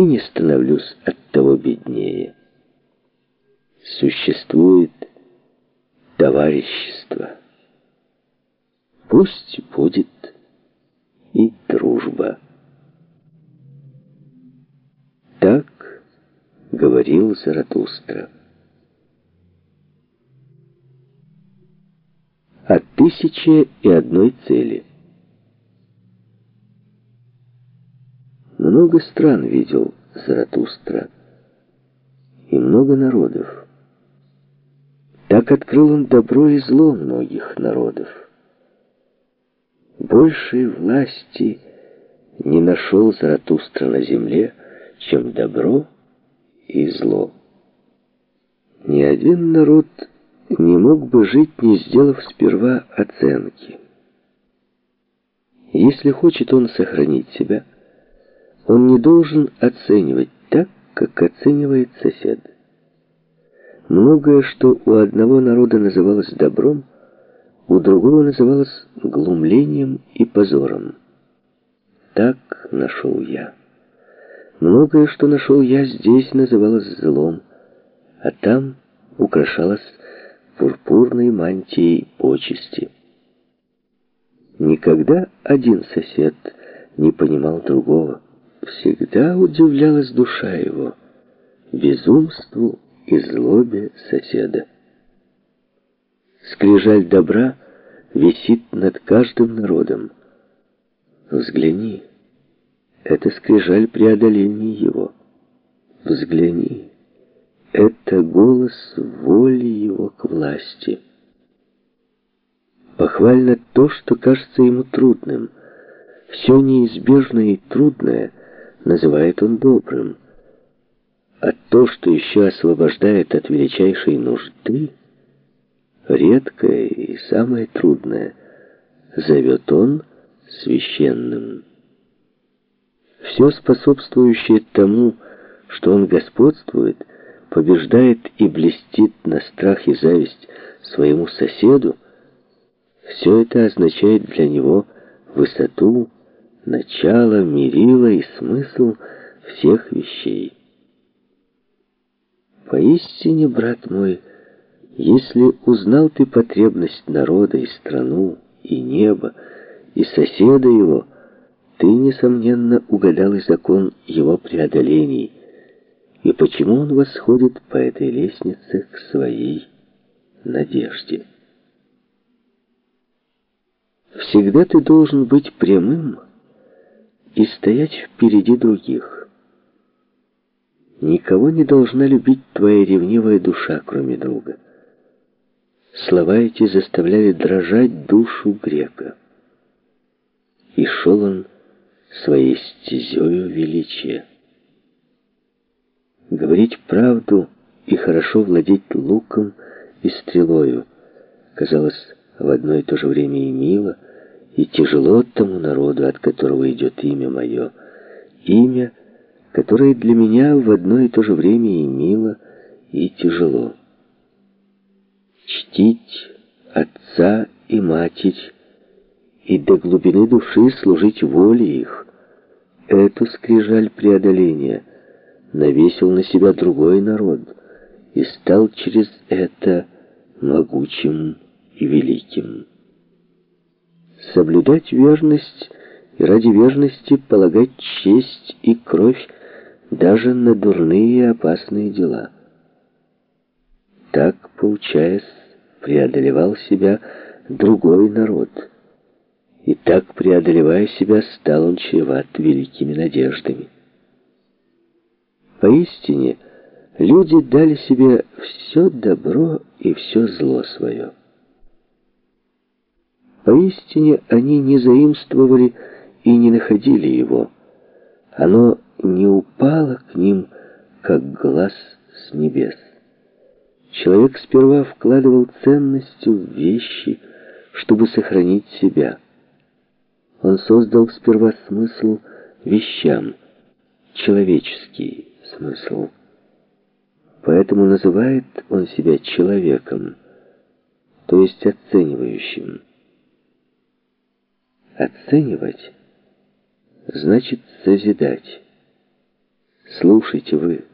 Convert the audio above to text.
и не становлюсь от того беднее. Существует товарищество. Пусть будет и дружба. Так говорил Заратустра. О тысяче и одной цели. Много стран видел Заратустра и много народов. Так открыл он добро и зло многих народов. Большей власти не нашел Заратустра на земле, чем добро и зло. Ни один народ не мог бы жить, не сделав сперва оценки. Если хочет он сохранить себя, он не должен оценивать так, как оценивает сосед. Многое, что у одного народа называлось добром, у другого называлось глумлением и позором. Так нашел я. Многое, что нашел я здесь, называлось злом, а там украшалось пурпурной мантией почести. Никогда один сосед не понимал другого. Всегда удивлялась душа его безумству и злобе соседа. Скрижаль добра висит над каждым народом. Взгляни, это скрижаль преодоления его. Взгляни, это голос воли его к власти. Похвально то, что кажется ему трудным. Все неизбежное и трудное называет он добрым. А то, что еще освобождает от величайшей нужды, редкое и самое трудное, зовет он священным. Все способствующее тому, что он господствует, побеждает и блестит на страх и зависть своему соседу, все это означает для него высоту, начало, мерило и смысл всех вещей. Поистине, брат мой, если узнал ты потребность народа и страну, и небо, и соседа его, ты, несомненно, угадал и закон его преодолений, и почему он восходит по этой лестнице к своей надежде. Всегда ты должен быть прямым и стоять впереди других. Никого не должна любить твоя ревнивая душа, кроме друга. Слова эти заставляли дрожать душу грека. И шел он своей стезею величия. Говорить правду и хорошо владеть луком и стрелою казалось в одно и то же время и мило, и тяжело тому народу, от которого идет имя мое, имя, которое для меня в одно и то же время и мило, и тяжело. Чтить отца и матерь, и до глубины души служить воле их, эту скрижаль преодоления навесил на себя другой народ и стал через это могучим и великим. Соблюдать верность и ради верности полагать честь и кровь даже на дурные и опасные дела. Так, получаясь, преодолевал себя другой народ. И так, преодолевая себя, стал он чреват великими надеждами. Поистине, люди дали себе все добро и все зло свое. Поистине они не заимствовали и не находили его. Оно не упало к ним, как глаз с небес. Человек сперва вкладывал ценностью в вещи, чтобы сохранить себя. Он создал сперва смысл вещам, человеческий смысл. Поэтому называет он себя человеком, то есть оценивающим. Оценивать значит созидать. Слушайте вы,